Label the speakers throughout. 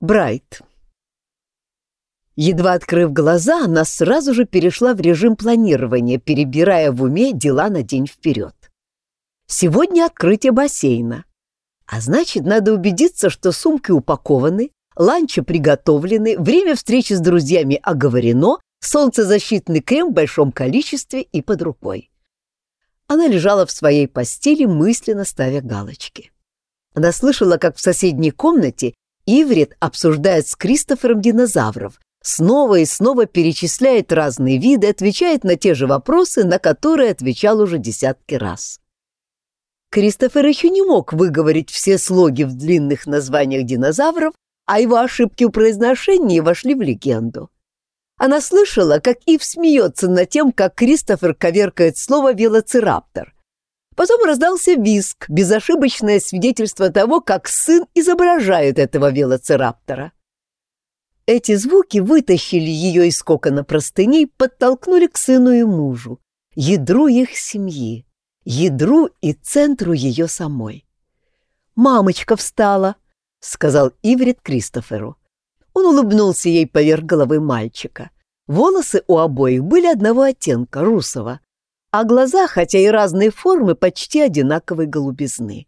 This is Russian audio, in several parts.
Speaker 1: Брайт. Едва открыв глаза, она сразу же перешла в режим планирования, перебирая в уме дела на день вперед. Сегодня открытие бассейна. А значит, надо убедиться, что сумки упакованы, ланчи приготовлены, время встречи с друзьями оговорено, солнцезащитный крем в большом количестве и под рукой. Она лежала в своей постели, мысленно ставя галочки. Она слышала, как в соседней комнате Иврит обсуждает с Кристофером динозавров, снова и снова перечисляет разные виды, отвечает на те же вопросы, на которые отвечал уже десятки раз. Кристофер еще не мог выговорить все слоги в длинных названиях динозавров, а его ошибки в произношении вошли в легенду. Она слышала, как Ив смеется над тем, как Кристофер коверкает слово «велоцираптор», Потом раздался виск, безошибочное свидетельство того, как сын изображает этого велоцираптора. Эти звуки вытащили ее из кокона простыней, подтолкнули к сыну и мужу, ядру их семьи, ядру и центру ее самой. «Мамочка встала», — сказал Иврит Кристоферу. Он улыбнулся ей поверх головы мальчика. Волосы у обоих были одного оттенка, русого, а глаза, хотя и разной формы, почти одинаковой голубизны.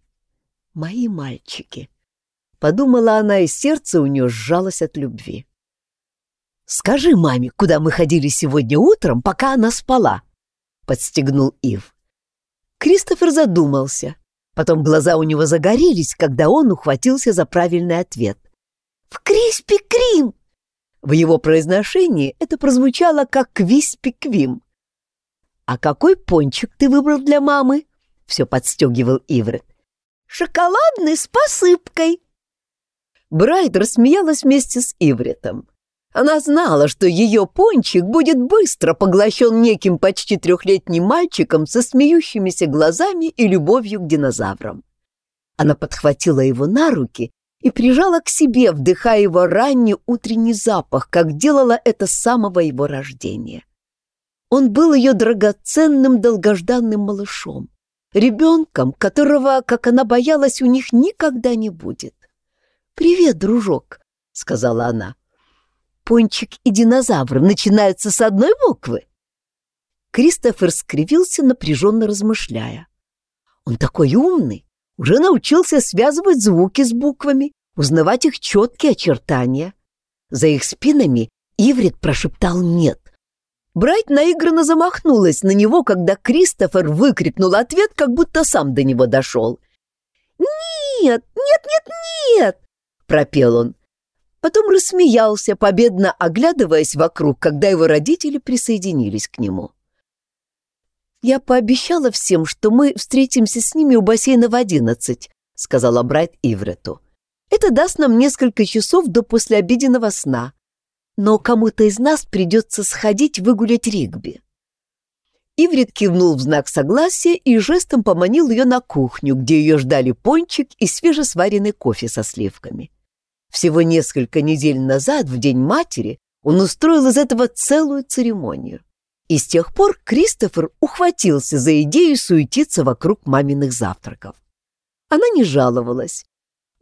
Speaker 1: «Мои мальчики!» — подумала она, и сердце у нее сжалось от любви. «Скажи маме, куда мы ходили сегодня утром, пока она спала?» — подстегнул Ив. Кристофер задумался. Потом глаза у него загорелись, когда он ухватился за правильный ответ. «В Криспи Крим!» В его произношении это прозвучало как «Квиспи Квим». «А какой пончик ты выбрал для мамы?» — все подстегивал Иврит.
Speaker 2: «Шоколадный с посыпкой».
Speaker 1: Брайт рассмеялась вместе с Ивритом. Она знала, что ее пончик будет быстро поглощен неким почти трехлетним мальчиком со смеющимися глазами и любовью к динозаврам. Она подхватила его на руки и прижала к себе, вдыхая его ранний утренний запах, как делала это с самого его рождения. Он был ее драгоценным долгожданным малышом, ребенком, которого, как она боялась, у них никогда не будет. «Привет, дружок», — сказала она. «Пончик и динозавр начинаются с одной буквы?» Кристофер скривился, напряженно размышляя. «Он такой умный, уже научился связывать звуки с буквами, узнавать их четкие очертания». За их спинами Иврит прошептал «нет». Брайт наигранно замахнулась на него, когда Кристофер выкрикнул ответ, как будто сам до него дошел.
Speaker 2: «Нет, нет, нет, нет!» — пропел он.
Speaker 1: Потом рассмеялся, победно оглядываясь вокруг, когда его родители присоединились к нему. «Я пообещала всем, что мы встретимся с ними у бассейна в одиннадцать», — сказала Брайт Иврету. «Это даст нам несколько часов до послеобеденного сна но кому-то из нас придется сходить выгулять ригби. Иврит кивнул в знак согласия и жестом поманил ее на кухню, где ее ждали пончик и свежесваренный кофе со сливками. Всего несколько недель назад, в День матери, он устроил из этого целую церемонию. И с тех пор Кристофер ухватился за идею суетиться вокруг маминых завтраков. Она не жаловалась,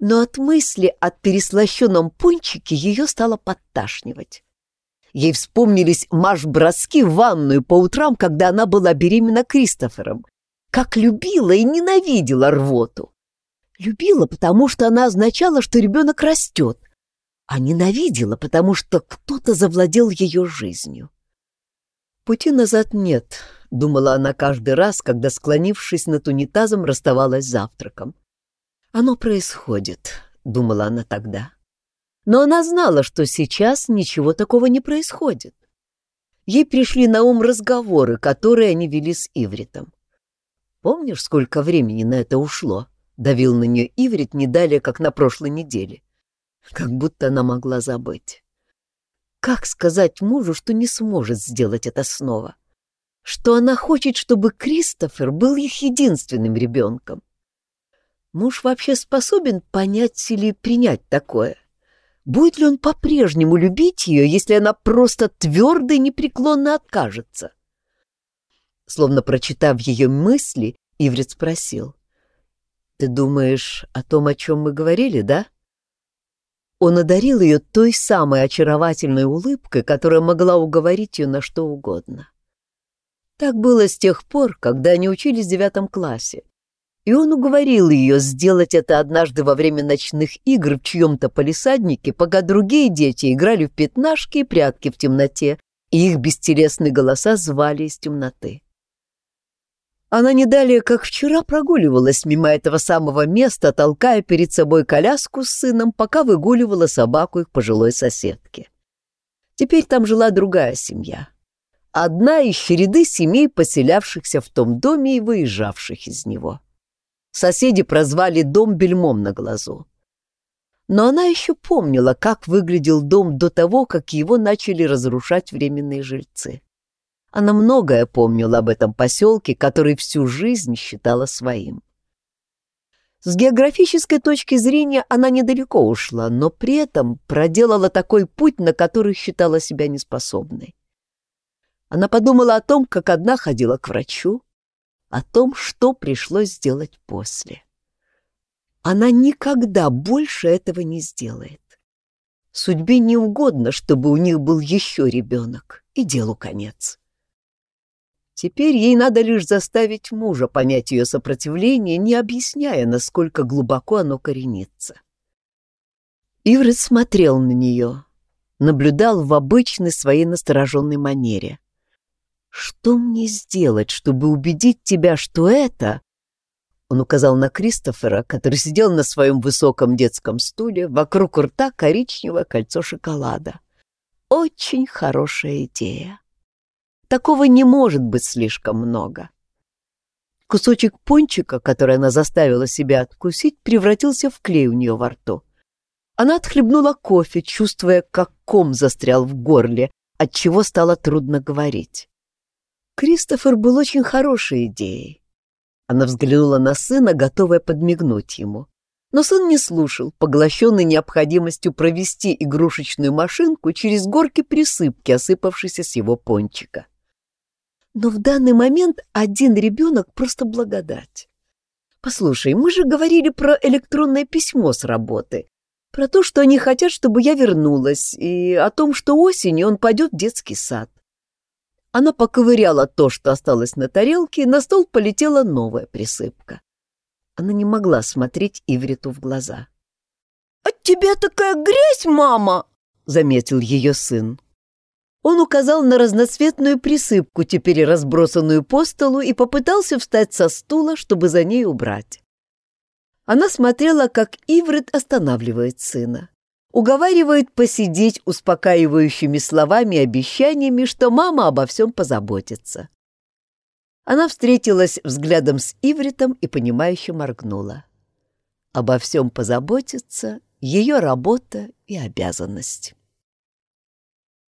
Speaker 1: но от мысли о переслащенном пончике ее стало подташнивать. Ей вспомнились марш-броски в ванную по утрам, когда она была беременна Кристофером. Как любила и ненавидела рвоту. Любила, потому что она означала, что ребенок растет, а ненавидела, потому что кто-то завладел ее жизнью. «Пути назад нет», — думала она каждый раз, когда, склонившись над унитазом, расставалась с завтраком. «Оно происходит», — думала она тогда. Но она знала, что сейчас ничего такого не происходит. Ей пришли на ум разговоры, которые они вели с Ивритом. «Помнишь, сколько времени на это ушло?» — давил на нее Иврит не далее, как на прошлой неделе. Как будто она могла забыть. Как сказать мужу, что не сможет сделать это снова? Что она хочет, чтобы Кристофер был их единственным ребенком? Муж вообще способен понять или принять такое? Будет ли он по-прежнему любить ее, если она просто твердо и непреклонно откажется? Словно прочитав ее мысли, Иврит спросил. «Ты думаешь о том, о чем мы говорили, да?» Он одарил ее той самой очаровательной улыбкой, которая могла уговорить ее на что угодно. Так было с тех пор, когда они учились в девятом классе, и он уговорил ее сделать это однажды во время ночных игр в чьем-то полисаднике, пока другие дети играли в пятнашки и прятки в темноте, и их бестелесные голоса звали из темноты. Она не далее, как вчера, прогуливалась мимо этого самого места, толкая перед собой коляску с сыном, пока выгуливала собаку их пожилой соседки. Теперь там жила другая семья. Одна из череды семей, поселявшихся в том доме и выезжавших из него. Соседи прозвали дом бельмом на глазу. Но она еще помнила, как выглядел дом до того, как его начали разрушать временные жильцы. Она многое помнила об этом поселке, который всю жизнь считала своим. С географической точки зрения она недалеко ушла, но при этом проделала такой путь, на который считала себя неспособной. Она подумала о том, как одна ходила к врачу, о том, что пришлось сделать после. Она никогда больше этого не сделает. Судьбе не угодно, чтобы у них был еще ребенок, и делу конец. Теперь ей надо лишь заставить мужа понять ее сопротивление, не объясняя, насколько глубоко оно коренится. Иврит смотрел на нее, наблюдал в обычной своей настороженной манере. «Что мне сделать, чтобы убедить тебя, что это...» Он указал на Кристофера, который сидел на своем высоком детском стуле, вокруг рта коричневое кольцо шоколада. «Очень хорошая идея». Такого не может быть слишком много. Кусочек пончика, который она заставила себя откусить, превратился в клей у нее во рту. Она отхлебнула кофе, чувствуя, как ком застрял в горле, от чего стало трудно говорить. Кристофер был очень хорошей идеей. Она взглянула на сына, готовая подмигнуть ему. Но сын не слушал, поглощенный необходимостью провести игрушечную машинку через горки присыпки, осыпавшейся с его пончика. Но в данный момент один ребенок просто благодать. Послушай, мы же говорили про электронное письмо с работы, про то, что они хотят, чтобы я вернулась, и о том, что осенью он пойдет в детский сад. Она поковыряла то, что осталось на тарелке, и на стол полетела новая присыпка. Она не могла смотреть Ивриту в глаза. «От тебя такая грязь, мама!» — заметил ее сын. Он указал на разноцветную присыпку, теперь разбросанную по столу, и попытался встать со стула, чтобы за ней убрать. Она смотрела, как Иврит останавливает сына. Уговаривает посидеть успокаивающими словами и обещаниями, что мама обо всем позаботится. Она встретилась взглядом с Ивритом и понимающе моргнула. Обо всем позаботиться — ее работа и обязанность.